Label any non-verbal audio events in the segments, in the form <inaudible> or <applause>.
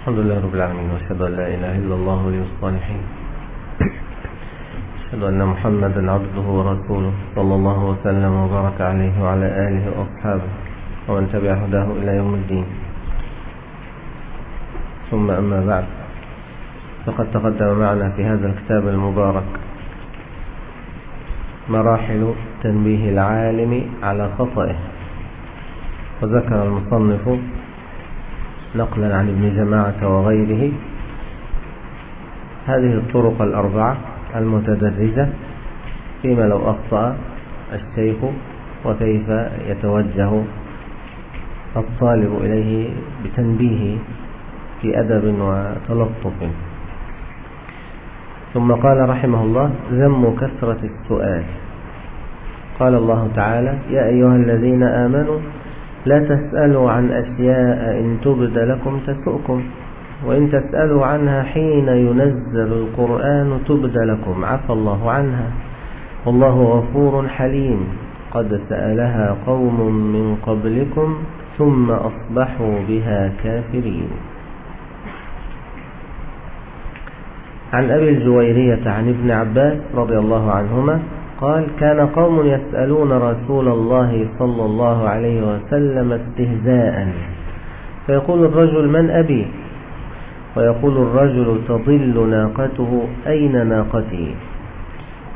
الحمد لله رب العالمين وأشهد أن لا إله إلا الله ولي الصالحين. أشهد أن محمدا عبده ورسوله صلى الله وسلم وبارك عليه وعلى آله وأصحابه ومن تبع هداه إلى يوم الدين. ثم أما بعد فقد تقدم معنا في هذا الكتاب المبارك مراحل تنبيه العالم على خطئه وذكر المصنف نقلا عن ابن جماعة وغيره. هذه الطرق الأربعة المتدرجة فيما لو أخطأ الشيخ وكيف يتوجه الطالب إليه بتنبيه في أدب وتلطف. ثم قال رحمه الله ذم كثرة السؤال. قال الله تعالى يا أيها الذين آمنوا لا تسألوا عن أشياء إن تبد لكم تسؤكم وإن تسألوا عنها حين ينزل القرآن تبد لكم عفى الله عنها. والله غفور حليم. قد سألها قوم من قبلكم ثم أصبحوا بها كافرين. عن أبي الجويرية عن ابن عباس رضي الله عنهما قال كان قوم يسألون رسول الله صلى الله عليه وسلم استهزاء. فيقول الرجل من أبي؟ ويقول الرجل تضل ناقته أين ناقتي؟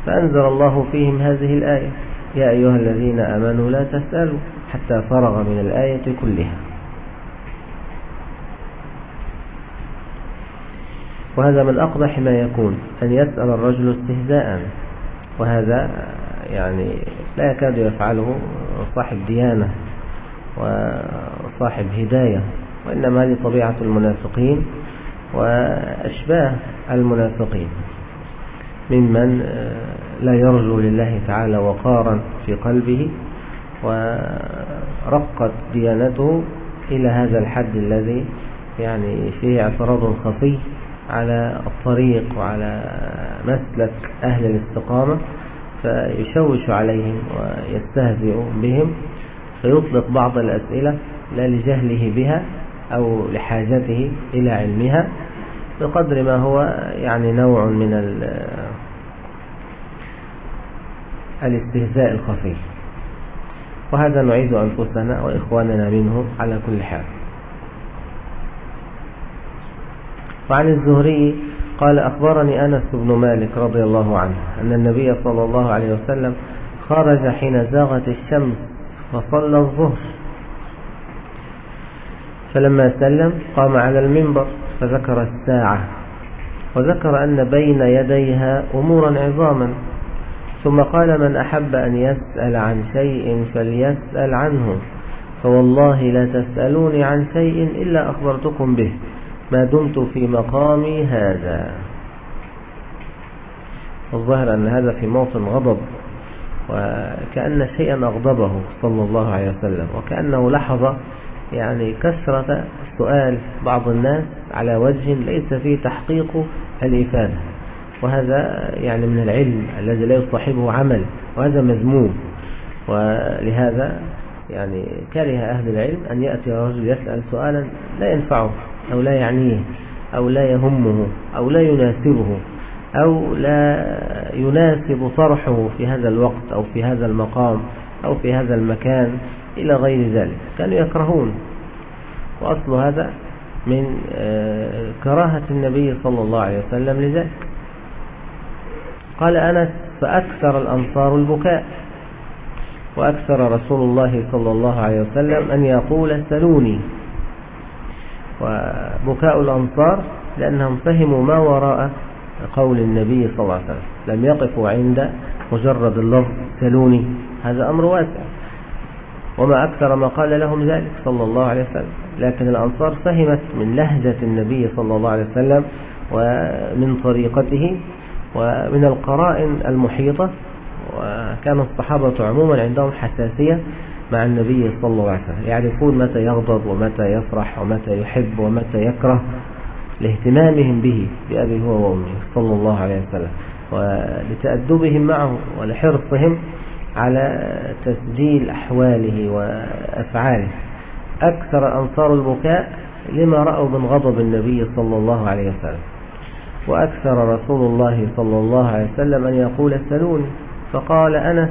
فأنزل الله فيهم هذه الآية. يا أيها الذين أمنوا لا تسألوا حتى فرغ من الآية كلها. وهذا من أقبح ما يكون أن يسأل الرجل استهزاء. وهذا يعني لا يكاد يفعله صاحب ديانة وصاحب هداية وإنما هذه طبيعة المنافقين وأشباه المنافقين. ممن لا يرجو لله تعالى وقارا في قلبه ورقت ديانته إلى هذا الحد الذي يعني فيه اعتراض خفي على الطريق وعلى مسلك أهل الاستقامة فيشوش عليهم ويستهزئ بهم فيطلق بعض الأسئلة لا لجهله بها أو لحاجته إلى علمها بقدر ما هو يعني نوع من الاستهزاء الخفي. وهذا نعيد أنفسنا وإخواننا منه على كل حال. وعن الزهري قال أخبرني أنس بن مالك رضي الله عنه أن النبي صلى الله عليه وسلم خرج حين زاغت الشمس فصلى الظهر. فلما سلم قام على المنبر فذكر الساعة وذكر أن بين يديها أمورا عظاما. ثم قال من أحب أن يسأل عن شيء فليسأل عنه فوالله لا تسألوني عن شيء إلا أخبرتكم به. ما دمت في مقامي هذا. الظاهر أن هذا في موطن غضب وكأن شيئا أغضبه صلى الله عليه وسلم وكأنه لحظة يعني كثرة سؤال بعض الناس على وجه ليس فيه تحقيق الإفادة وهذا يعني من العلم الذي لا يصاحبه عمل وهذا مذموم. ولهذا يعني كره أهل العلم أن يأتي رجل يسأل سؤالا لا ينفعه. أو لا يعنيه أو لا يهمه أو لا يناسبه أو لا يناسب طرحه في هذا الوقت أو في هذا المقام أو في هذا المكان إلى غير ذلك. كانوا يكرهون. وأصل هذا من كراهة النبي صلى الله عليه وسلم لذلك. قال أنس فأكثر الأنصار البكاء. وأكثر رسول الله صلى الله عليه وسلم أن يقول سلوني. وبكاء الأنصار لأنهم فهموا ما وراء قول النبي صلى الله عليه وسلم. لم يقفوا عند مجرد اللفظ سلوني هذا أمر واسع. وما أكثر ما قال لهم ذلك صلى الله عليه وسلم. لكن الأنصار فهمت من لهجة النبي صلى الله عليه وسلم ومن طريقته ومن القرائن المحيطة. وكان الصحابة عموما عندهم حساسية. مع النبي صلى الله عليه وسلم. يعرفون متى يغضب ومتى يفرح ومتى يحب ومتى يكره لاهتمامهم به بأبي هو وأمه صلى الله عليه وسلم ولتأدبهم معه ولحرصهم على تسجيل أحواله وأفعاله. أكثر أنصار البكاء لما رأوا من غضب النبي صلى الله عليه وسلم. وأكثر رسول الله صلى الله عليه وسلم أن يقول سلوني فقال أنس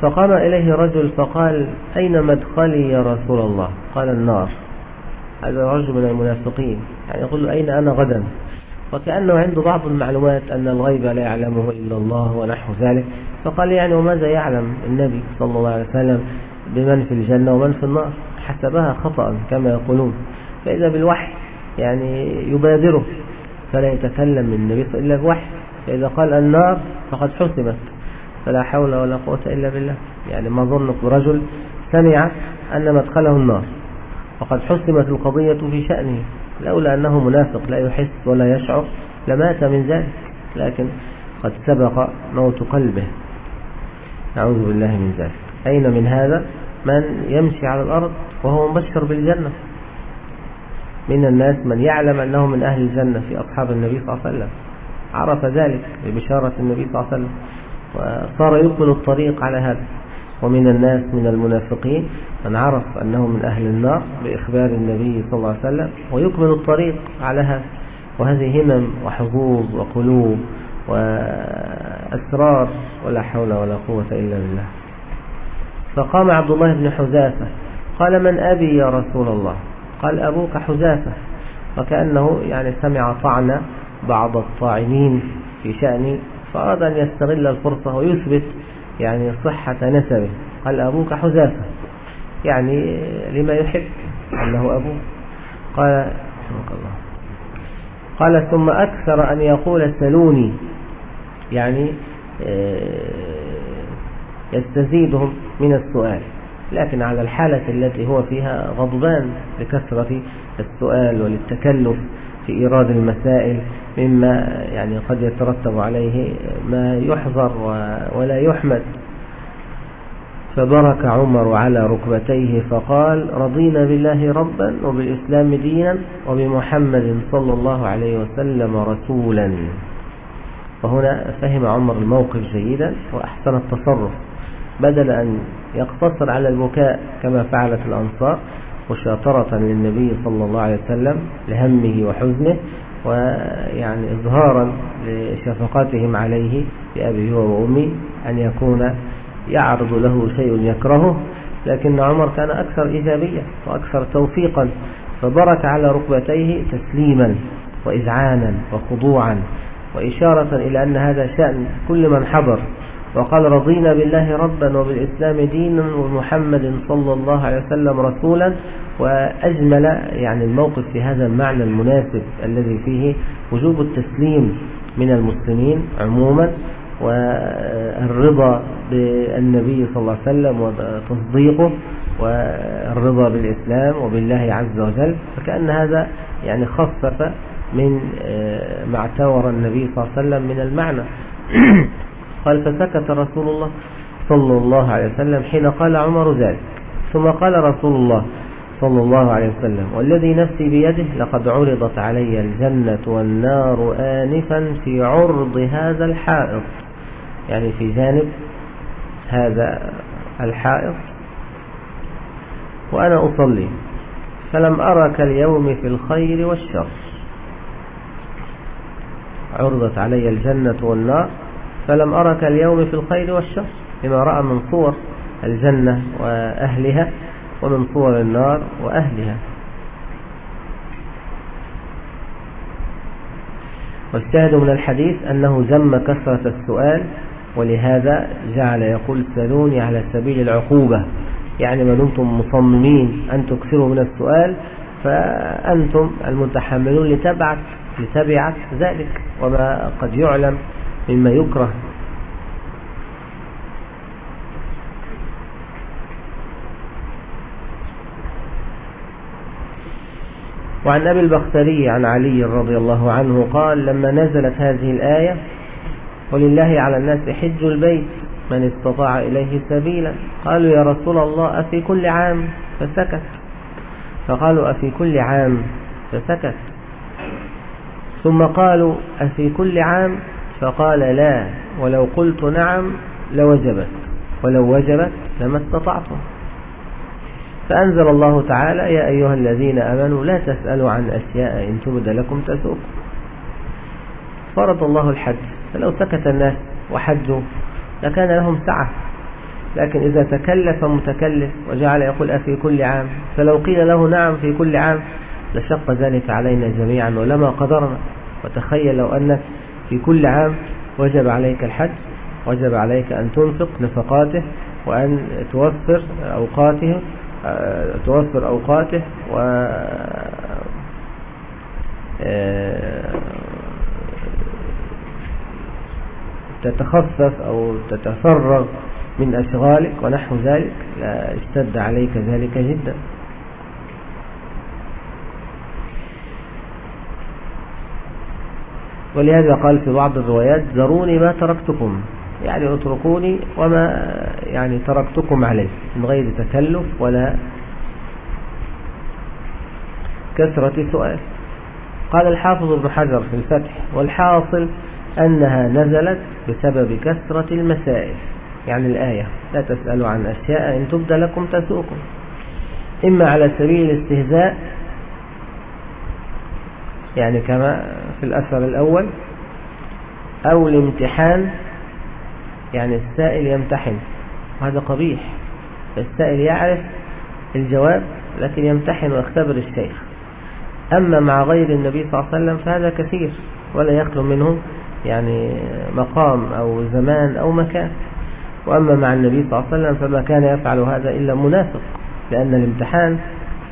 فقام إليه رجل فقال أين مدخلي يا رسول الله؟ قال النار. هذا رجل من المنافقين. يعني يقول له أين أنا غدا؟ وكأنه عنده بعض المعلومات أن الغيب لا يعلمه إلا الله ونحو ذلك. فقال يعني وماذا يعلم النبي صلى الله عليه وسلم بمن في الجنة ومن في النار؟ حسبها خطأ كما يقولون. فإذا بالوحي يعني يبادره فلا يتكلم النبي إلا بوحي. فإذا قال النار فقد حسمت فلا حول ولا قوة إلا بالله. يعني ما ظنك برجل سمع أن مدخله النار وقد حسمت القضية في شأنه لولا أنه منافق لا يحس ولا يشعر لمات من ذلك لكن قد سبق موت قلبه. نعوذ بالله من ذلك. أين من هذا من يمشي على الأرض وهو مبشر بالجنة؟ من الناس من يعلم أنه من أهل الجنة في أصحاب النبي صلى الله عليه وسلم. عرف ذلك ببشارة النبي صلى الله عليه وسلم. وصار يكمل الطريق على هذا. ومن الناس من المنافقين من عرف أنه من أهل النار بإخبار النبي صلى الله عليه وسلم ويكمل الطريق على هذا. وهذه همم وحظوظ وقلوب وأسرار ولا حول ولا قوة إلا بالله. فقام عبد الله بن حذافة قال من أبي يا رسول الله؟ قال أبوك حذافة. وكأنه يعني سمع طعن بعض الطاعنين في شأن فأراد أن يستغل الفرصة ويثبت يعني صحة نسبه. قال أبوك حذافة. يعني لما يحب. أنه أبوه. قال الله. قال ثم أكثر أن يقول سلوني. يعني آه، يستزيدهم من السؤال. لكن على الحالة التي هو فيها غضبان لكثرة السؤال وللتكلف في إيراد المسائل مما يعني قد يترتب عليه ما يحظر ولا يحمد. فبرك عمر على ركبتيه فقال رضينا بالله ربا وبالإسلام دينا وبمحمد صلى الله عليه وسلم رسولا. وهنا فهم عمر الموقف جيدا وأحسن التصرف بدل أن يقتصر على البكاء كما فعلت الأنصار مشاطرة للنبي صلى الله عليه وسلم لهمه وحزنه ويعني إظهارا لشفقتهم عليه بأبيه وأمي أن يكون يعرض له شيء يكرهه لكن عمر كان أكثر إيجابية وأكثر توفيقا فبرك على ركبتيه تسليما وإذعانا وخضوعا وإشارة إلى أن هذا شأن كل من حضر. وقال رضينا بالله ربا وبالإسلام دينا ومحمد صلى الله عليه وسلم رسولا وأجمل يعني الموقف في هذا المعنى المناسب الذي فيه وجوب التسليم من المسلمين عموما والرضا بالنبي صلى الله عليه وسلم وتصديقه والرضا بالإسلام وبالله عز وجل فكأن هذا يعني خفف من آه، ما اعتبر النبي صلى الله عليه وسلم من المعنى. <clears throat> قال فسكت رسول الله صلى الله عليه وسلم حين قال عمر ذلك. ثم قال رسول الله صلى الله عليه وسلم والذي نفسي بيده لقد عرضت علي الجنة والنار آنفا في عرض هذا الحائط. يعني في جانب هذا الحائط. وأنا أصلي. فلم أرك اليوم في الخير والشر. عرضت علي الجنة والنار. فلم أرك اليوم في الخير والشر لما رأى من صور الجنة وأهلها ومن صور النار وأهلها. والشاهد من الحديث أنه ذم كثرة السؤال ولهذا جعل يقول سلوني على سبيل العقوبة. يعني ما دمتم مصممين أن تكثروا من السؤال فأنتم المتحملون لتبعث لتبعث ذلك وما قد يعلم. مما يكره. وعن أبي البختري عن علي رضي الله عنه قال لما نزلت هذه الآية ولله على الناس حج البيت من استطاع إليه سبيلا. قالوا يا رسول الله أفي كل عام؟ فسكت. فقالوا أفي كل عام؟ فسكت. ثم قالوا أفي كل عام؟ فقال لا ولو قلت نعم لوجبت ولو وجبت لما استطعتم. فأنزل الله تعالى يا أيها الذين أمنوا لا تسألوا عن أشياء إن تبد لكم تسؤكم فرض الله الحج فلو سكت الناس وحجوا لكان لهم سعة. لكن إذا تكلف متكلف وجعل يقول أفي كل عام فلو قيل له نعم في كل عام لشق ذلك علينا جميعا ولما قدرنا. وتخيل لو أنك في كل عام وجب عليك الحج وجب عليك أن تنفق نفقاته وأن توفر أوقاته توفر أوقاته و تتخفف أو تتفرغ من أشغالك ونحو ذلك لا اشتد عليك ذلك جدا. ولهذا قال في بعض الروايات ذروني ما تركتكم يعني اتركوني وما يعني تركتكم عليه من غير تكلف ولا كثرة سؤال. قال الحافظ ابن حجر في الفتح والحاصل أنها نزلت بسبب كثرة المسائل. يعني الآية لا تسألوا عن أشياء إن تبدى لكم تسؤكم إما على سبيل الاستهزاء يعني كما في الأثر الأول أو الامتحان يعني السائل يمتحن. وهذا قبيح. السائل يعرف الجواب لكن يمتحن ويختبر الشيخ. أما مع غير النبي صلى الله عليه وسلم فهذا كثير ولا يخلو منه يعني مقام أو زمان أو مكان. وأما مع النبي صلى الله عليه وسلم فما كان يفعل هذا إلا منافق لأن الامتحان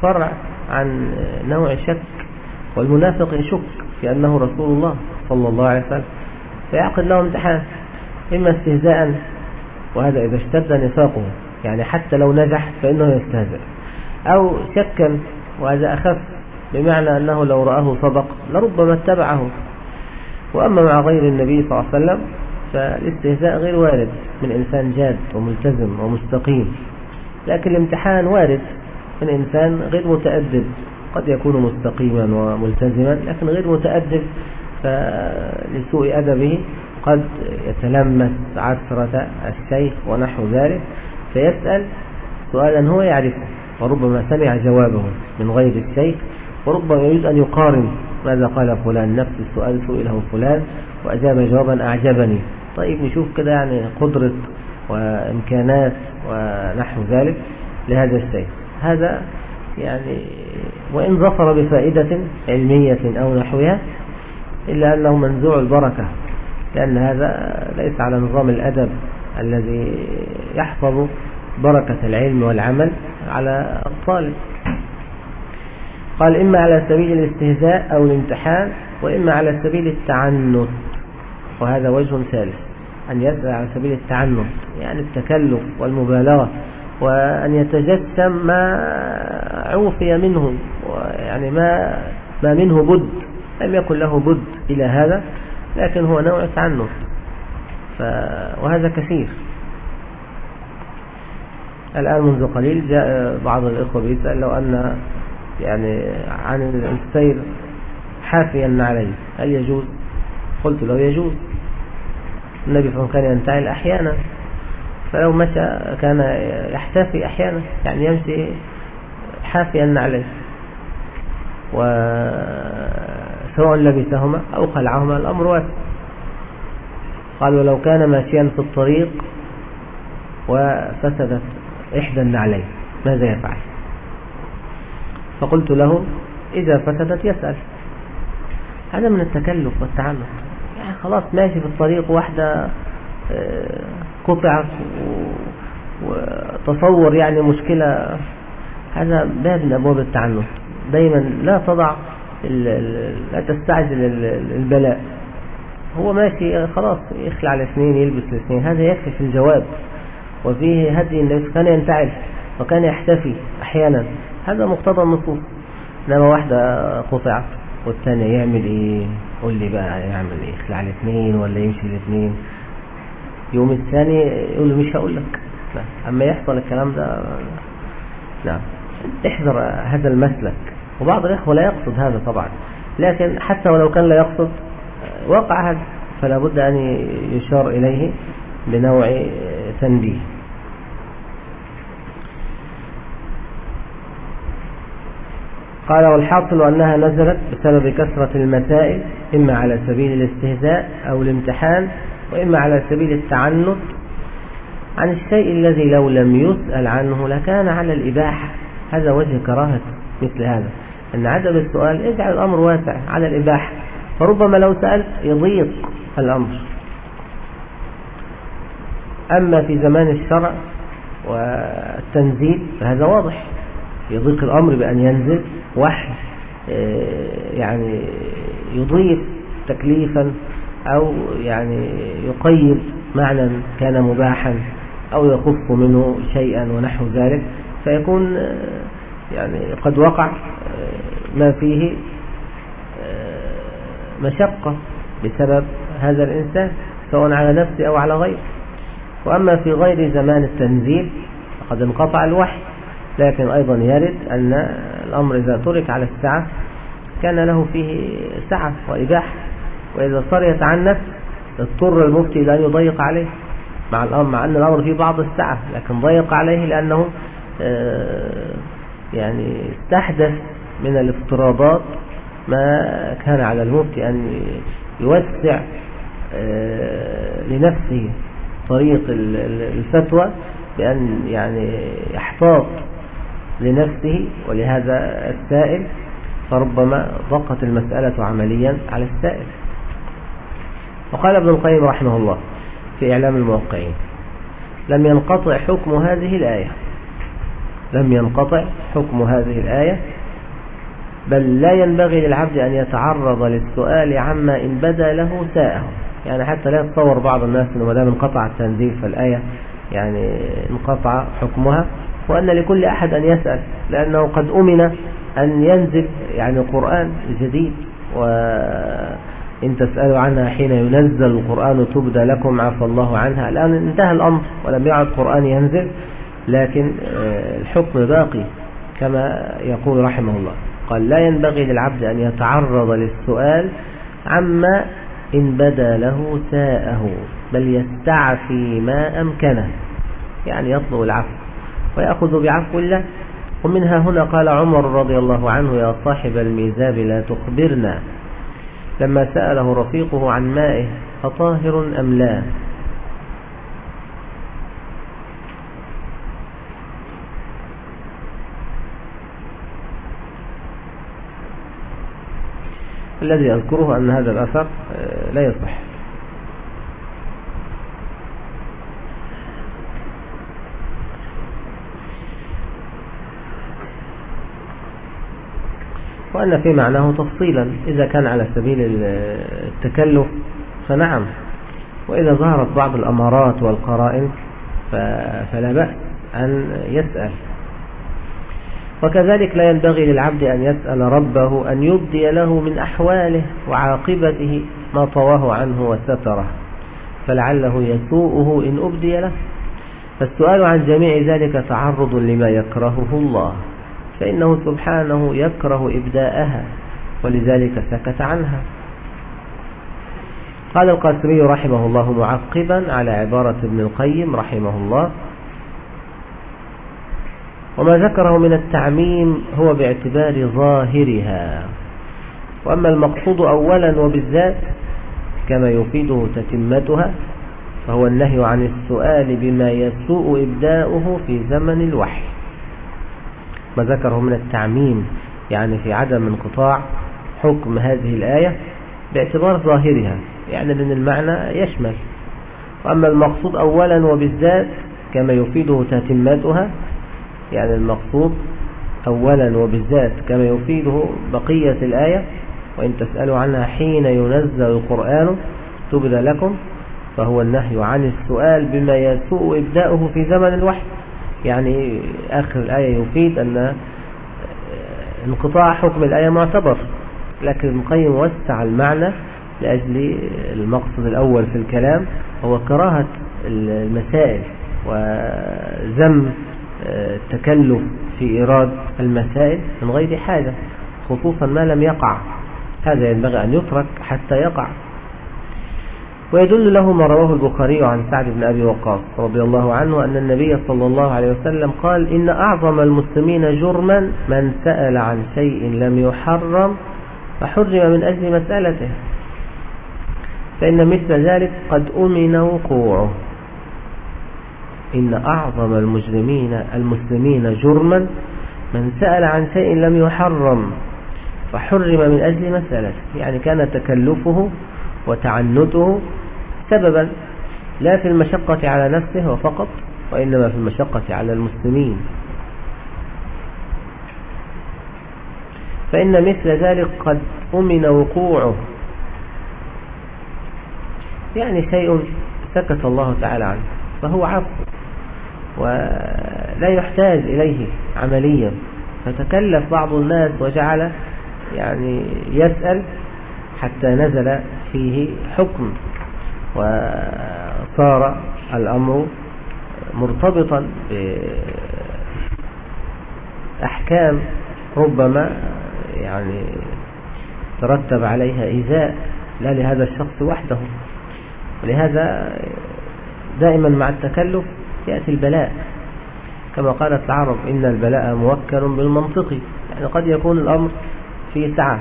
فرع عن نوع شك والمنافق يشك في أنه رسول الله صلى الله عليه وسلم فيعقد له امتحان إما استهزاء وهذا إذا اشتد نفاقه يعني حتى لو نجح فإنه يستهزئ. أو شكا وهذا أخف بمعنى أنه لو رآه صدق لربما اتبعه. وأما مع غير النبي صلى الله عليه وسلم فالاستهزاء غير وارد من إنسان جاد وملتزم ومستقيم. لكن الامتحان وارد من إنسان غير متأدب. قد يكون مستقيما وملتزما لكن غير متأدب فلسوء أدبه قد يتلمس عثرة الشيخ ونحو ذلك فيسأل سؤالا هو يعرفه وربما سمع جوابه من غير الشيخ وربما يريد أن يقارن ماذا قال فلان نفس السؤال سئله فلان وأجاب جوابا أعجبني. طيب نشوف كده يعني قدرة وإمكانات ونحو ذلك لهذا الشيء هذا يعني وإن ظفر بفائدة علمية أو نحوها إلا أنه منزوع البركة لأن هذا ليس على نظام الأدب الذي يحفظ بركة العلم والعمل على الطالب قال إما على سبيل الاستهزاء أو الامتحان وإما على سبيل التعنت. وهذا وجه ثالث أن يسأل على سبيل التعنت يعني التكلف والمبالغة. وأن يتجسم ما عوفي منه يعني ما ما منه بد لم يكن له بد إلى هذا لكن هو نوع تعنت ف... وهذا كثير. الآن منذ قليل جاء بعض الإخوة بيسأل لو أن يعني عن السير حافيا عليه. هل يجوز؟ قلت له يجوز. النبي صلى الله عليه وسلم كان ينتعل أحيانا. فلو مشى كان يحتفي أحيانا يعني يمشي حافيا عليه وسواء لبسهما أو خلعهما الأمر واسع قال ولو كان ماشيا في الطريق وفسدت إحدى النعلين ماذا يفعل؟ فقلت له إذا فسدت يسأل. هذا من التكلف والتعلق. يعني خلاص ماشي في الطريق واحدة آه، قطعت وتصور يعني مشكلة هذا باب من أبواب التعنت دايما لا تضع لا تستعجل البلاء. هو ماشي خلاص يخلع الاثنين يلبس الاثنين. هذا يكفي في الجواب. وفيه هدي النبي كان ينتعل وكان يحتفي أحيانا. هذا مقتضى النصوص. انما واحدة قطعت والثانية يعمل إيه؟ قول لي بقى يعمل إيه؟ يخلع الاثنين ولا يمشي الاثنين؟ يوم الثاني يقول له مش هقول لك. أما يحصل الكلام ده نعم. احذر هذا المسلك. وبعض الإخوة لا يقصد هذا طبعا. لكن حتى ولو كان لا يقصد وقع هذا. فلا بد أن يشار إليه بنوع تنبيه. قال والحاصل أنها نزلت بسبب كثرة المسائل إما على سبيل الاستهزاء أو الامتحان وإما على سبيل التعنت عن الشيء الذي لو لم يسأل عنه لكان على الإباحة. هذا وجه كراهة مثل هذا. أن عدم السؤال اجعل الأمر واسع على الإباحة. فربما لو سألت يضيق الأمر. أما في زمان الشرع والتنزيل فهذا واضح. يضيق الأمر بأن ينزل وحي آه، يعني يضيف تكليفا أو يعني يقيد معنى كان مباحا أو يخف منه شيئا ونحو ذلك فيكون يعني قد وقع ما فيه مشقة بسبب هذا الإنسان سواء على نفسه أو على غيره. وأما في غير زمان التنزيل فقد انقطع الوحي لكن أيضا يرد أن الأمر إذا ترك على السعة كان له فيه سعة وإباحة. وإذا صار يتعنف اضطر المفتي إلى أن يضيق عليه. مع الأمر مع أن الأمر فيه بعض السعة لكن ضيق عليه لأنه آه، يعني استحدث من الافتراضات ما كان على المفتي أن يوسع آه، لنفسه طريق الفتوى بأن يعني يحتاط لنفسه ولهذا السائل فربما ضاقت المسألة عمليا على السائل. وقال ابن القيم رحمه الله في إعلام الموقعين لم ينقطع حكم هذه الآية. لم ينقطع حكم هذه الآية. بل لا ينبغي للعبد أن يتعرض للسؤال عما إن بدا له ساءه. يعني حتى لا يتصور بعض الناس أنه ما دام انقطع التنزيل فالآية يعني انقطع حكمها. وأن لكل أحد أن يسأل لأنه قد أمن أن ينزل يعني القرآن جديد وإن تسألوا عنها حين ينزل القرآن تبدى لكم عفى الله عنها. الآن انتهى الأمر ولم يعد قرآن ينزل لكن آه، الحكم باقي كما يقول رحمه الله. قال لا ينبغي للعبد أن يتعرض للسؤال عما إن بدا له ساءه بل يستعفي ما أمكنه. يعني يطلب العفو. ويأخذ بعفو الله. ومنها هنا قال عمر رضي الله عنه يا صاحب الميزاب لا تخبرنا. لما سأله رفيقه عن مائه أطاهر أم لا؟ الذي أذكره أن هذا الأثر آه، لا يصح. وأن في معناه تفصيلا. إذا كان على سبيل التكلف فنعم. وإذا ظهرت بعض الأمارات والقرائن فلا بأس أن يسأل. وكذلك لا ينبغي للعبد أن يسأل ربه أن يبدي له من أحواله وعاقبته ما طواه عنه وستره فلعله يسوءه إن أبدي له. فالسؤال عن جميع ذلك تعرض لما يكرهه الله. فإنه سبحانه يكره إبداءها ولذلك سكت عنها. قال القاسمي رحمه الله معقبا على عبارة ابن القيم رحمه الله وما ذكره من التعميم هو باعتبار ظاهرها وأما المقصود أولا وبالذات كما يفيده تتمتها فهو النهي عن السؤال بما يسوء إبداؤه في زمن الوحي. ما ذكره من التعميم يعني في عدم انقطاع حكم هذه الآية باعتبار ظاهرها يعني لأن المعنى يشمل. وأما المقصود أولا وبالذات كما يفيده تتمتها يعني المقصود أولا وبالذات كما يفيده بقية الآية وإن تسألوا عنها حين ينزل القرآن تبدى لكم فهو النهي عن السؤال بما يسوء إبداؤه في زمن الوحي. يعني آخر الآية يفيد أن انقطاع حكم الآية معتبر لكن ابن القيم وسع المعنى لأجل المقصد الأول في الكلام هو كراهة المسائل وذم التكلف في إيراد المسائل من غير حاجة خصوصا ما لم يقع. هذا ينبغي أن يترك حتى يقع. ويدل له ما رواه البخاري عن سعد بن أبي وقاص رضي الله عنه أن النبي صلى الله عليه وسلم قال إن أعظم المسلمين جرما من سأل عن شيء لم يحرم فحرم من أجل مسألته. فإن مثل ذلك قد أمن وقوعه. إن أعظم المجرمين المسلمين جرما من سأل عن شيء لم يحرم فحرم من أجل مسألته. يعني كان تكلفه وتعنته سببا لا في المشقة على نفسه وفقط وإنما في المشقة على المسلمين. فإن مثل ذلك قد أمن وقوعه. يعني شيء سكت الله تعالى عنه فهو عفو ولا يحتاج إليه عمليا. فتكلف بعض الناس وجعل يعني يسأل حتى نزل فيه حكم. وصار الأمر مرتبطا بأحكام ربما يعني ترتب عليها إيذاء لا لهذا الشخص وحده. ولهذا دائما مع التكلف يأتي البلاء. كما قالت العرب إن البلاء موكل بالمنطق. يعني قد يكون الأمر في سعة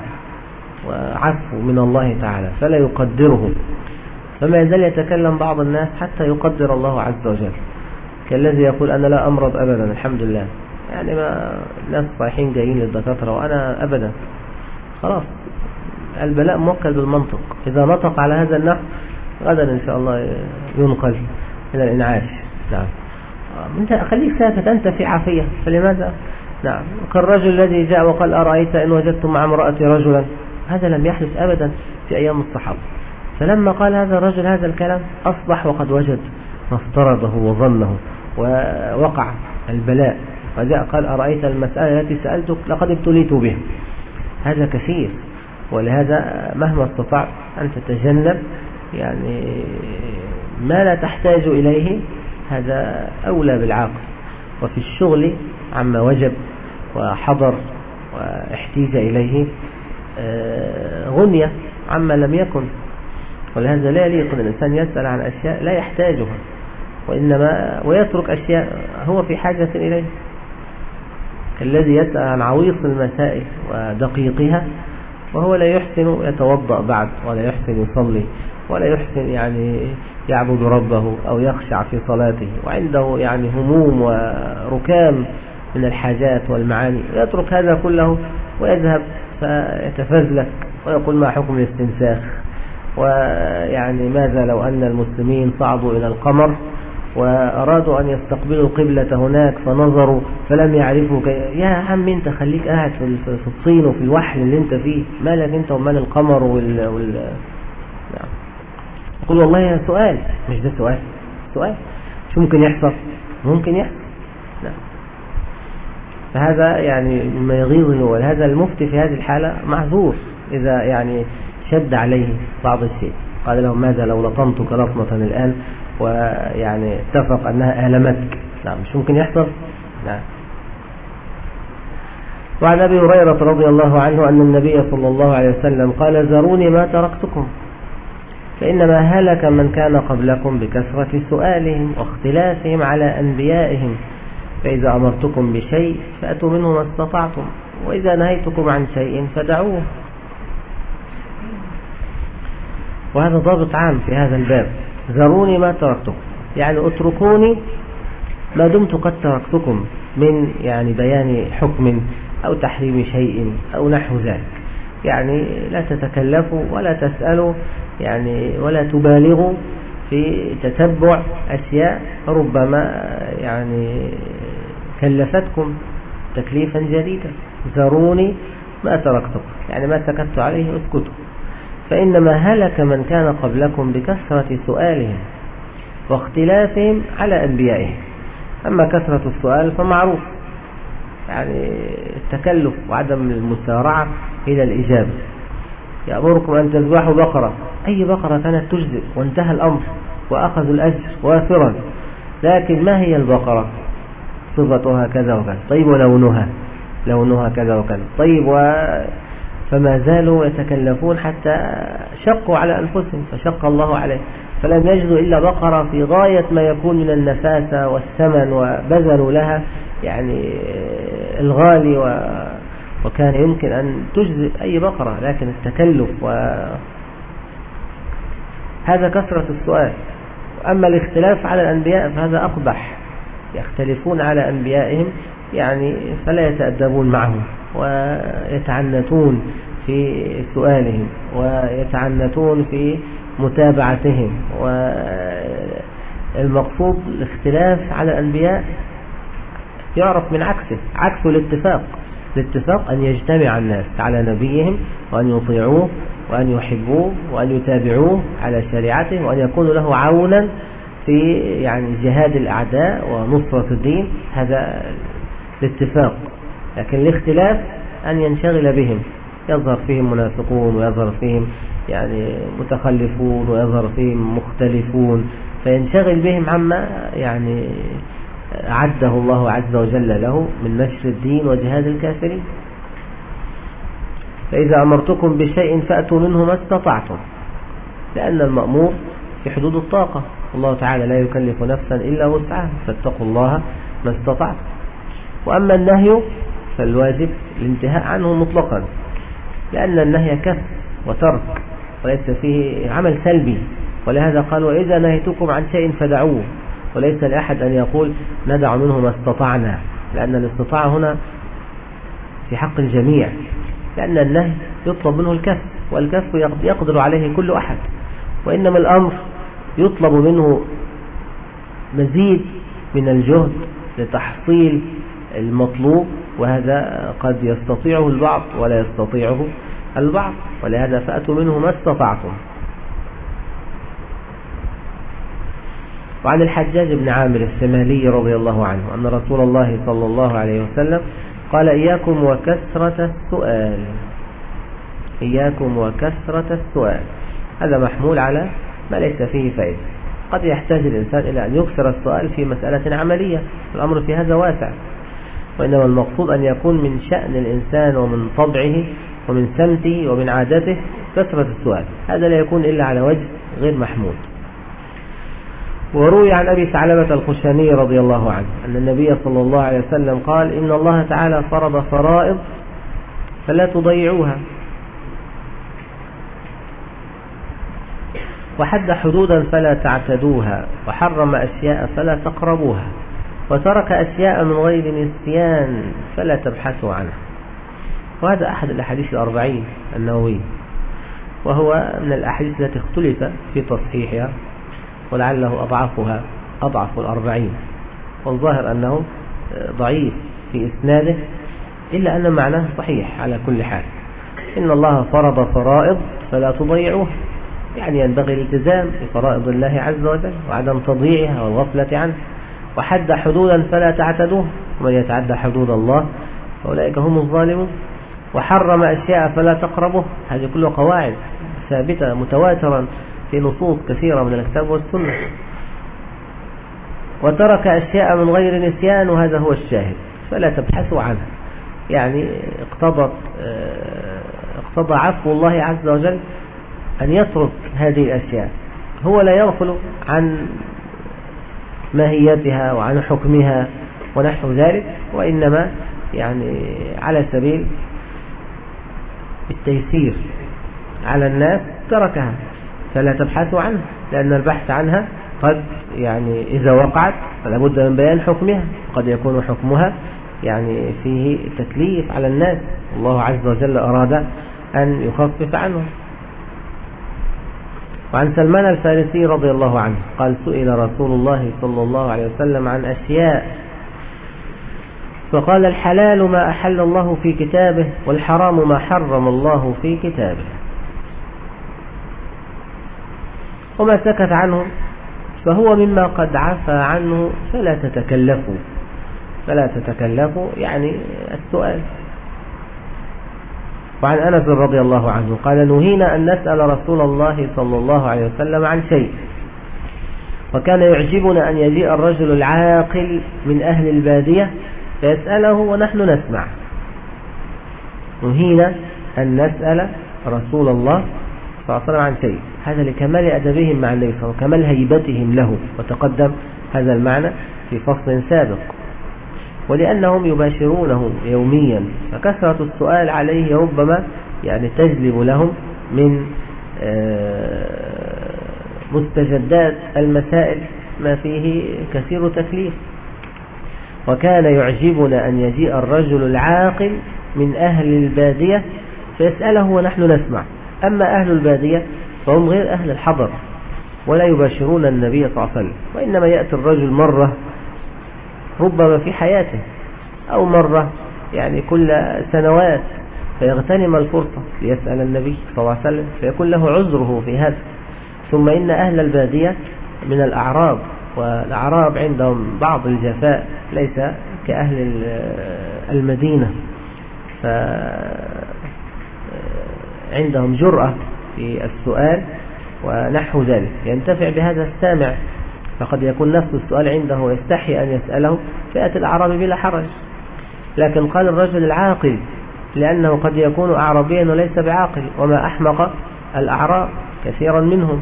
وعفو من الله تعالى فلا يقدره. فما يزال يتكلم بعض الناس حتى يقدر الله عز وجل. كالذي يقول أنا لا أمرض أبدا الحمد لله. يعني ما ناس صحيحين جايين للدكاترة وأنا أبدا. خلاص. البلاء موكل بالمنطق. إذا نطق على هذا النحو غدا إن شاء الله ينقل إلى الإنعاش. نعم. أنت خليك ساكت. أنت في عافية. فلماذا؟ نعم. كالرجل الذي جاء وقال أرأيت إن وجدتم مع امرأتي رجلا؟ هذا لم يحدث أبدا في أيام الصحابة. فلما قال هذا الرجل هذا الكلام أصبح وقد وجد ما افترضه وظنه ووقع البلاء. وجاء قال أرأيت المسألة التي سألتك؟ لقد ابتليت بها. هذا كثير ولهذا مهما استطعت أن تتجنب يعني ما لا تحتاج إليه هذا أولى بالعاقل. وفي الشغل عما وجب وحضر واحتيج إليه آه، غنية عما لم يكن ولهذا لا يليق الإنسان يسأل عن أشياء لا يحتاجها وإنما ويترك أشياء هو في حاجة إليه. الذي يسأل عن عويص المسائل ودقيقها وهو لا يحسن يتوضأ بعد ولا يحسن يصلي ولا يحسن يعني يعبد ربه أو يخشع في صلاته وعنده يعني هموم وركام من الحاجات والمعاني. يترك هذا كله ويذهب فيتفزلك ويقول ما حكم الاستنساخ؟ ويعني ماذا لو أن المسلمين صعدوا إلى القمر وأرادوا أن يستقبلوا القبلة هناك فنظروا فلم يعرفوا كي... يا عم أنت خليك قاعد في الطين وفي الوحل اللي أنت فيه. مالك أنت ومال القمر وال, وال... نعم. قل والله سؤال. مش ده سؤال؟ سؤال. شو ممكن يحصل؟ ممكن يحصل. نعم. فهذا يعني مما يغيظه ولهذا المفتي في هذه الحالة معذور. إذا يعني شد عليه بعض الشيء. قال له ماذا لو لطمتك لطمة الآن؟ ويعني اتفق أنها ألمتك. نعم مش ممكن يحصل؟ نعم. وعن أبي هريرة رضي الله عنه أن النبي صلى الله عليه وسلم قال زروني ما تركتكم. فإنما هلك من كان قبلكم بكثرة سؤالهم واختلافهم على أنبيائهم. فإذا أمرتكم بشيء فأتوا منه ما استطعتم وإذا نهيتكم عن شيء فدعوه. وهذا ضابط عام في هذا الباب. ذروني ما تركتكم. يعني اتركوني ما دمت قد تركتكم من يعني بيان حكم أو تحريم شيء أو نحو ذلك. يعني لا تتكلفوا ولا تسألوا يعني ولا تبالغوا في تتبع أشياء ربما يعني كلفتكم تكليفا جديدا. ذروني ما تركتكم. يعني ما سكت عليه اسكتوا. فإنما هلك من كان قبلكم بكثرة سؤالهم واختلافهم على أنبيائهم. أما كثرة السؤال فمعروف يعني التكلف وعدم المسارعة إلى الإجابة. يأمركم أن تذبحوا بقرة أي بقرة كانت تجزئ وانتهى الأمر وأخذوا الأجر وافرا لكن ما هي البقرة؟ صفتها كذا وكذا طيب ولونها لونها كذا وكذا طيب فما زالوا يتكلفون حتى شقوا على أنفسهم فشق الله عليه. فلم يجدوا إلا بقرة في غاية ما يكون من النفاسة والثمن وبذلوا لها يعني الغالي و وكان يمكن أن تجزئ أي بقرة لكن التكلف و هذا كثرة السؤال. أما الاختلاف على الأنبياء فهذا أقبح. يختلفون على أنبيائهم يعني فلا يتأدبون معهم ويتعنتون في سؤالهم ويتعنتون في متابعتهم والمقصود الاختلاف على الأنبياء يعرف من عكسه عكسه الاتفاق الاتفاق أن يجتمع الناس على نبيهم وأن يطيعوه وأن يحبوه وأن يتابعوه على شريعته وأن يكونوا له عونا في يعني جهاد الأعداء ونصرة الدين. هذا الاتفاق لكن الاختلاف أن ينشغل بهم يظهر فيهم منافقون ويظهر فيهم يعني متخلفون ويظهر فيهم مختلفون فينشغل بهم عما يعني أعده الله عز وجل له من نشر الدين وجهاد الكافرين. فإذا أمرتكم بشيء فأتوا منه ما استطعتم لأن المأمور في حدود الطاقة. الله تعالى لا يكلف نفسا إلا وسعها فاتقوا الله ما استطعتم. وأما النهي فالواجب الانتهاء عنه مطلقا لأن النهي كف وترك وليس فيه عمل سلبي. ولهذا قال وإذا نهيتكم عن شيء فدعوه. وليس لأحد أن يقول ندع منه ما استطعنا لأن الاستطاعة هنا في حق الجميع لأن النهي يطلب منه الكف والكف يقدر عليه كل أحد. وإنما الأمر يطلب منه مزيد من الجهد لتحصيل المطلوب وهذا قد يستطيعه البعض ولا يستطيعه البعض. ولهذا فأتوا منه ما استطعتم. وعن الحجاج بن عامر السمالي رضي الله عنه أن رسول الله صلى الله عليه وسلم قال إياكم وكثرة السؤال. إياكم وكثرة السؤال. هذا محمول على ما ليس فيه فائدة. قد يحتاج الإنسان إلى أن يكثر السؤال في مسألة عملية. الأمر في هذا واسع. وإنما المقصود أن يكون من شأن الإنسان ومن طبعه ومن سمته ومن عادته كثرة السؤال. هذا لا يكون إلا على وجه غير محمود. وروي عن أبي ثعلبة الخشني رضي الله عنه أن النبي صلى الله عليه وسلم قال إن الله تعالى فرض فرائض فلا تضيعوها. وحد حدودا فلا تعتدوها وحرم أشياء فلا تقربوها. وترك أشياء من غير نسيان فلا تبحثوا عنها وهذا أحد الأحاديث الأربعين النووي وهو من الأحاديث التي اختلف في تصحيحها ولعله أضعفها أضعف الأربعين. والظاهر أنه ضعيف في إسناده إلا أن معناه صحيح على كل حال. إن الله فرض فرائض فلا تضيعوها يعني ينبغي الالتزام بفرائض الله عز وجل وعدم تضييعها والغفلة عنه. وحد حدودا فلا تعتدوها ومن يتعدى حدود الله فأولئك هم الظالمون. وحرم أشياء فلا تقربه هذه كلها قواعد ثابتة متواترا في نصوص كثيرة من الكتاب والسنة. وترك أشياء من غير نسيان وهذا هو الشاهد فلا تبحثوا عنها. يعني اقتضت آه، اقتضى عفو الله عز وجل أن يترك هذه الأشياء. هو لا يغفل عن ماهيتها وعن حكمها ونحو ذلك وإنما يعني على سبيل التيسير على الناس تركها فلا تبحثوا عنها لأن البحث عنها قد يعني إذا وقعت فلا بد من بيان حكمها قد يكون حكمها يعني فيه تكليف على الناس. الله عز وجل أراد أن يخفف عنهم. وعن سلمان الفارسي رضي الله عنه قال سئل رسول الله صلى الله عليه وسلم عن أشياء. فقال الحلال ما أحل الله في كتابه والحرام ما حرم الله في كتابه. وما سكت عنه فهو مما قد عفى عنه فلا تتكلفوا. فلا تتكلفوا يعني السؤال. وعن أنس رضي الله عنه قال نهينا أن نسأل رسول الله صلى الله عليه وسلم عن شيء. وكان يعجبنا أن يجيء الرجل العاقل من أهل البادية فيسأله ونحن نسمع. نهينا أن نسأل رسول الله صلى الله عليه وسلم عن شيء. هذا لكمال أدبهم مع النبي وكمال هيبتهم له. وتقدم هذا المعنى في فصل سابق. ولأنهم يباشرونه يوميا. فكثرة السؤال عليه ربما يعني تجلب لهم من آه، مستجدات المسائل ما فيه كثير تكليف. وكان يعجبنا أن يجيء الرجل العاقل من أهل البادية فيسأله ونحن نسمع. أما أهل البادية فهم غير أهل الحضر ولا يباشرون النبي صلى الله عليه وسلم وإنما يأتي الرجل مرة ربما في حياته أو مرة يعني كل سنوات فيغتنم الفرصة ليسأل النبي صلى الله عليه وسلم فيكون له عذره في هذا. ثم إن أهل البادية من الأعراب والأعراب عندهم بعض الجفاء ليس كأهل المدينة. فعندهم جرأة في السؤال ونحو ذلك. ينتفع بهذا السامع فقد يكون نفس السؤال عنده ويستحي أن يسأله فيأتي الأعرابي بلا حرج. لكن قال الرجل العاقل لأنه قد يكون أعرابيا وليس بعاقل وما أحمق الأعراب كثيرا منهم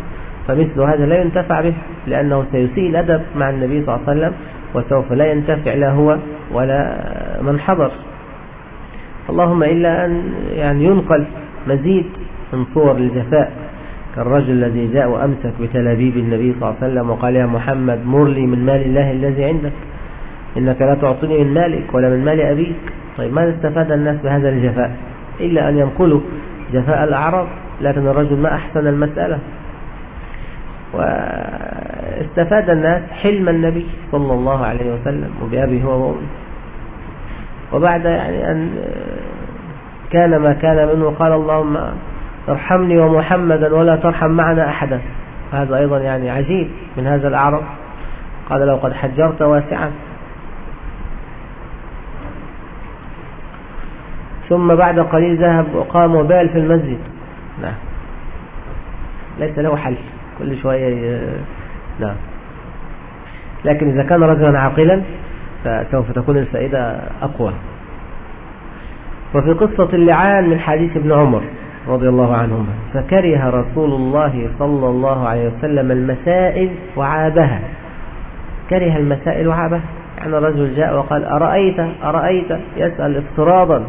فمثل هذا لا ينتفع به لأنه سيسيء الأدب مع النبي صلى الله عليه وسلم وسوف لا ينتفع لا هو ولا من حضر. اللهم إلا أن يعني ينقل مزيد من صور الجفاء. كالرجل الذي جاء وأمسك بتلابيب النبي صلى الله عليه وسلم وقال يا محمد مر لي من مال الله الذي عندك. إنك لا تعطيني من مالك ولا من مال أبيك. طيب ماذا استفاد الناس بهذا الجفاء؟ إلا أن ينقلوا جفاء الأعراب. لكن الرجل ما أحسن المسألة. واستفاد الناس حلم النبي صلى الله عليه وسلم وبأبي هو وأمي وبعد يعني أن كان ما كان منه قال اللهم ارحمني ومحمدا ولا ترحم معنا أحدا. هذا أيضا يعني عجيب من هذا الأعرب قال لو قد حجرت واسعا. ثم بعد قليل ذهب وقام وبال في المسجد. نعم. ليس له حل. كل شوية نعم. لكن إذا كان رجلا عاقلا فسوف تكون الفائدة أقوى. وفي قصة اللعان من حديث ابن عمر. رضي الله عنهما. فكره رسول الله صلى الله عليه وسلم المسائل وعابها. كره المسائل وعابها. يعني الرجل جاء وقال أرأيت أرأيت يسأل افتراضا.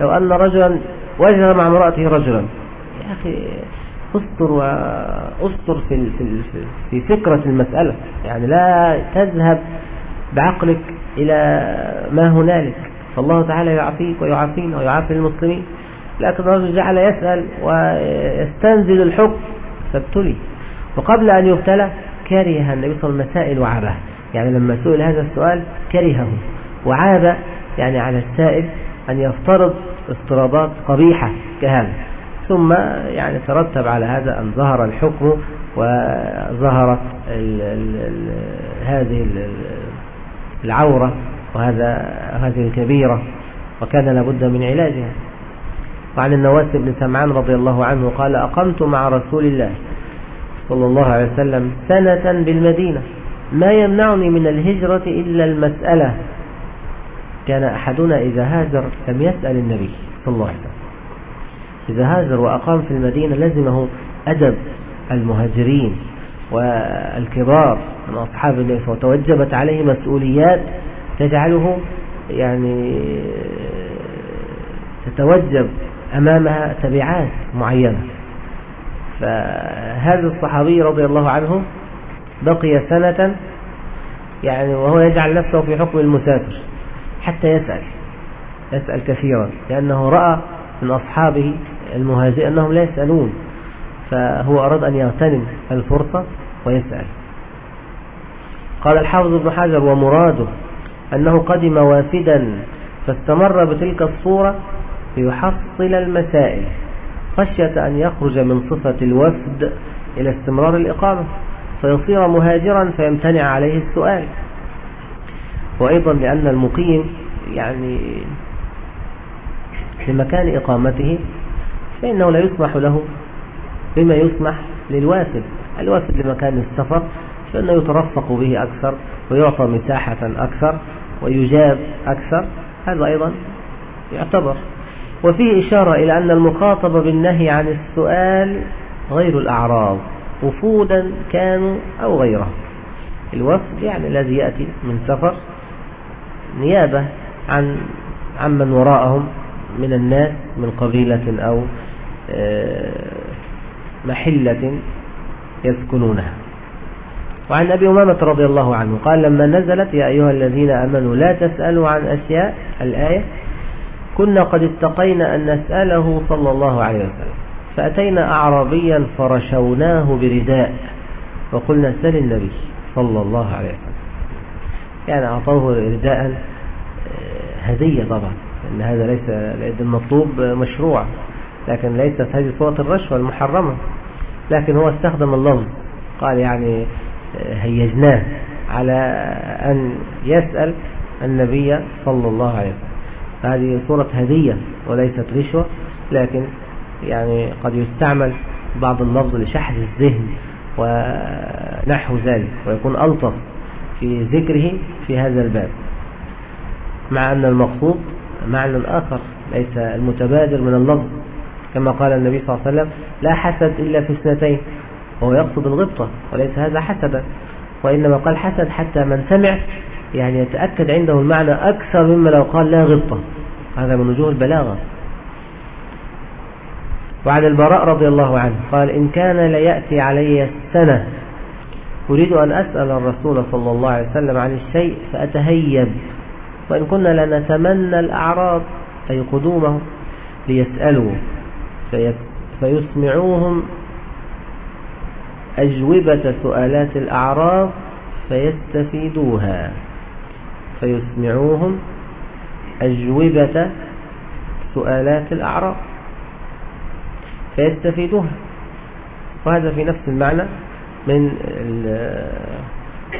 لو أن رجلا وجد مع امرأته رجلا. يا أخي أستر واستر في في فكرة المسألة. يعني لا تذهب بعقلك إلى ما هنالك. فالله تعالى يعافيك ويعافينا ويعافي المسلمين. لكن الرجل جعل يسأل ويستنزل الحكم فابتلي. وقبل أن يبتلى كره النبي صلى الله عليه وسلم وعابه يعني لما سئل هذا السؤال كرهه. وعاب يعني على السائل أن يفترض افتراضات قبيحة كهذا. ثم يعني ترتب على هذا أن ظهر الحكم وظهرت ال ال ال هذه العورة وهذا هذه الكبيرة. وكان لابد من علاجها. وعن النواس بن سمعان رضي الله عنه قال أقمت مع رسول الله صلى الله عليه وسلم سنة بالمدينة. ما يمنعني من الهجرة إلا المسألة. كان أحدنا إذا هاجر لم يسأل النبي صلى الله عليه وسلم. إذا هاجر وأقام في المدينة لزمه أدب المهاجرين والكبار من أصحاب النبي وتوجبت عليه مسؤوليات تجعله يعني تتوجب أمامها تبعات معينة. فهذا الصحابي رضي الله عنه بقي سنة يعني وهو يجعل نفسه في حكم المسافر حتى يسأل يسأل كثيرا لأنه رأى من أصحابه المهاجر أنهم لا يسألون فهو أراد أن يغتنم الفرصة ويسأل. قال الحافظ ابن حجر ومراده أنه قدم وافدا فاستمر بتلك الصورة ليحصل المسائل. خشية أن يخرج من صفة الوفد إلى استمرار الإقامة. فيصير مهاجرا فيمتنع عليه السؤال. وأيضا لأن المقيم يعني في مكان إقامته فإنه لا يسمح له بما يسمح للوافد. الوافد لمكان السفر فإنه يترفق به أكثر ويعطى مساحة أكثر ويجاب أكثر. هذا أيضا يعتبر وفيه إشارة إلى أن المخاطب بالنهي عن السؤال غير الأعراض وفودا كانوا أو غيرهم. الوفد يعني الذي يأتي من سفر نيابة عن عمن وراءهم من الناس من قبيلة أو آه، محلة يسكنونها. وعن أبي أمامة رضي الله عنه قال لما نزلت يا أيها الذين أمنوا لا تسألوا عن أشياء الآية كنا قد اتقينا أن نسأله صلى الله عليه وسلم. فأتينا أعرابيا فرشوناه برداء وقلنا سل النبي صلى الله عليه وسلم. يعني أعطوه رداء آه، هدية طبعا لأن هذا ليس المطلوب مشروع لكن ليست هذه صورة الرشوة المحرمة. لكن هو استخدم اللفظ قال يعني آه، هيجناه على أن يسأل النبي صلى الله عليه وسلم. هذه صورة هدية وليست رشوة لكن يعني قد يستعمل بعض اللفظ لشحذ الذهن ونحو ذلك ويكون ألطف في ذكره في هذا الباب. مع أن المقصود معنى آخر ليس المتبادر من اللفظ كما قال النبي صلى الله عليه وسلم لا حسد إلا في اثنتين وهو يقصد الغبطة وليس هذا حسدا وإنما قال حسد حتى من سمع يعني يتأكد عنده المعنى أكثر مما لو قال لا غبطة هذا من وجوه البلاغة وعن البراء رضي الله عنه قال إن كان ليأتي علي السنة أريد أن أسأل الرسول صلى الله عليه وسلم عن الشيء فأتهيب. وإن كنا لنتمنى الأعراض أي قدومه ليسألوا فيسمعوهم أجوبة سؤالات الأعراض فيستفيدوها. فيسمعوهم أجوبة سؤالات الأعراض فيستفيدوها. وهذا في نفس المعنى من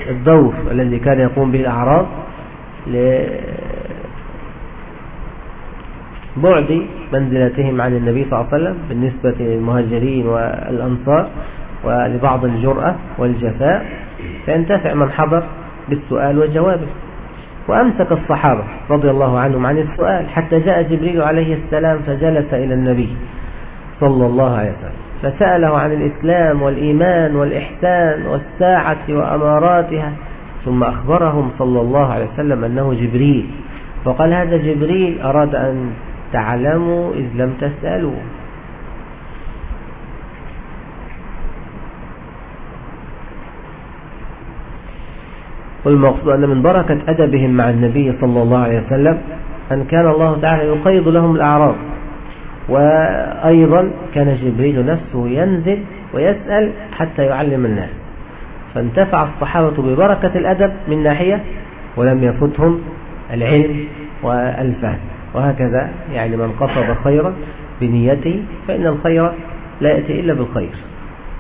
الدور الذي كان يقوم به الأعراض لبعد منزلتهم عن النبي صلى الله عليه وسلم بالنسبة للمهاجرين والأنصار ولبعض الجرأة والجفاء. فينتفع من حضر بالسؤال وجوابه. وأمسك الصحابة رضي الله عنهم عن السؤال حتى جاء جبريل عليه السلام فجلس إلى النبي صلى الله عليه وسلم فسأله عن الإسلام والإيمان والإحسان والساعة وأماراتها ثم أخبرهم صلى الله عليه وسلم أنه جبريل. وقال هذا جبريل أراد أن تعلموا إذ لم تسألوا. والمقصود أن من بركة أدبهم مع النبي صلى الله عليه وسلم أن كان الله تعالى يقيض لهم الأعراض. وأيضا كان جبريل نفسه ينزل ويسأل حتى يعلم الناس. فانتفع الصحابة ببركة الأدب من ناحية ولم يفتهم العلم والفهم. وهكذا يعني من قصد خيرا بنيته فإن الخير لا يأتي إلا بالخير.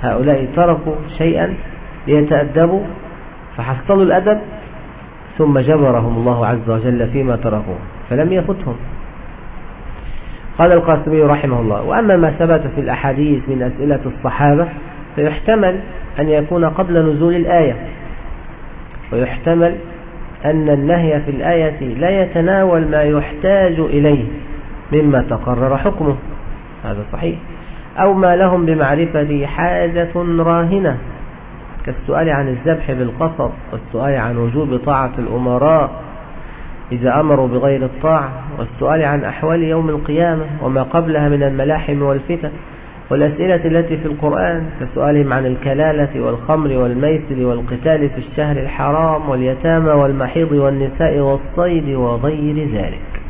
هؤلاء تركوا شيئا ليتأدبوا فحصلوا الأدب ثم جبرهم الله عز وجل فيما تركوه فلم يفتهم قال القاسمي رحمه الله وأما ما ثبت في الأحاديث من أسئلة الصحابة فيحتمل أن يكون قبل نزول الآية. ويحتمل أن النهي في الآية لا يتناول ما يحتاج إليه مما تقرر حكمه. هذا صحيح. أو ما لهم بمعرفة حاجة راهنة. كالسؤال عن الذبح بالقصد والسؤال عن وجوب طاعة الأمراء إذا أمروا بغير الطاعة والسؤال عن أحوال يوم القيامة وما قبلها من الملاحم والفتن والأسئلة التي في القرآن كسؤالهم عن الكلالة والخمر والميسر والقتال في الشهر الحرام واليتامى والمحيض والنساء والصيد وغير ذلك.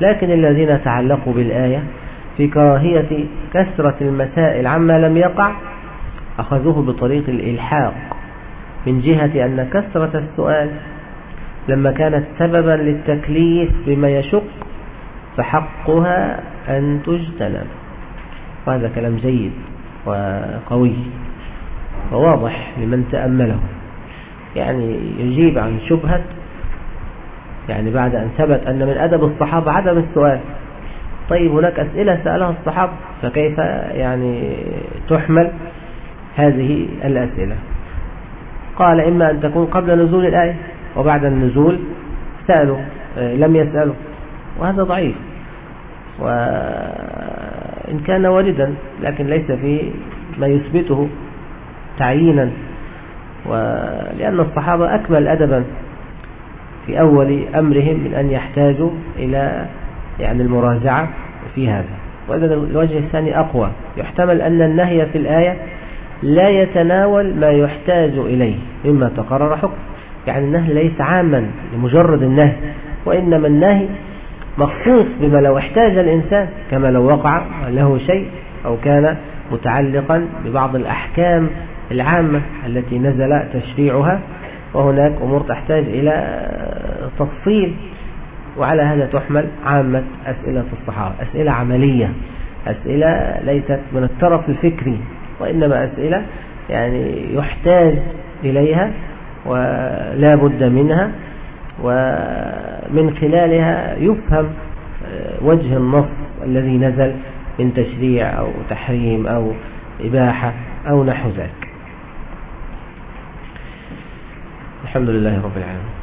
لكن الذين تعلقوا بالآية في كراهية كثرة المسائل عما لم يقع أخذوه بطريق الإلحاق من جهة أن كثرة السؤال لما كانت سببا للتكليف بما يشق فحقها أن تجتنب. وهذا كلام جيد وقوي وواضح لمن تأمله. يعني يجيب عن شبهة يعني بعد أن ثبت أن من أدب الصحابة عدم السؤال. طيب هناك أسئلة سألها الصحابة فكيف يعني تحمل؟ هذه الأسئلة. قال إما أن تكون قبل نزول الآية وبعد النزول. سألوا آه، لم يسألوا. وهذا ضعيف. وإن كان واردا لكن ليس في ما يثبته تعيينا. ولأن الصحابة أكمل أدبا في أول أمرهم من أن يحتاجوا إلى يعني المراجعة في هذا. وإذا الوجه الثاني أقوى. يحتمل أن النهي في الآية لا يتناول ما يحتاج إليه مما تقرر حكم يعني النهي ليس عاما لمجرد النهي وإنما النهي مخصوص بما لو احتاج الإنسان كما لو وقع له شيء أو كان متعلقا ببعض الأحكام العامة التي نزل تشريعها وهناك أمور تحتاج إلى تفصيل وعلى هذا تحمل عامة أسئلة الصحابة أسئلة عملية أسئلة ليست من الطرف الفكري. وإنما أسئلة يعني يحتاج إليها ولا بد منها ومن خلالها يفهم وجه النص الذي نزل من تشريع أو تحريم أو إباحة أو نحو ذلك. الحمد لله رب العالمين.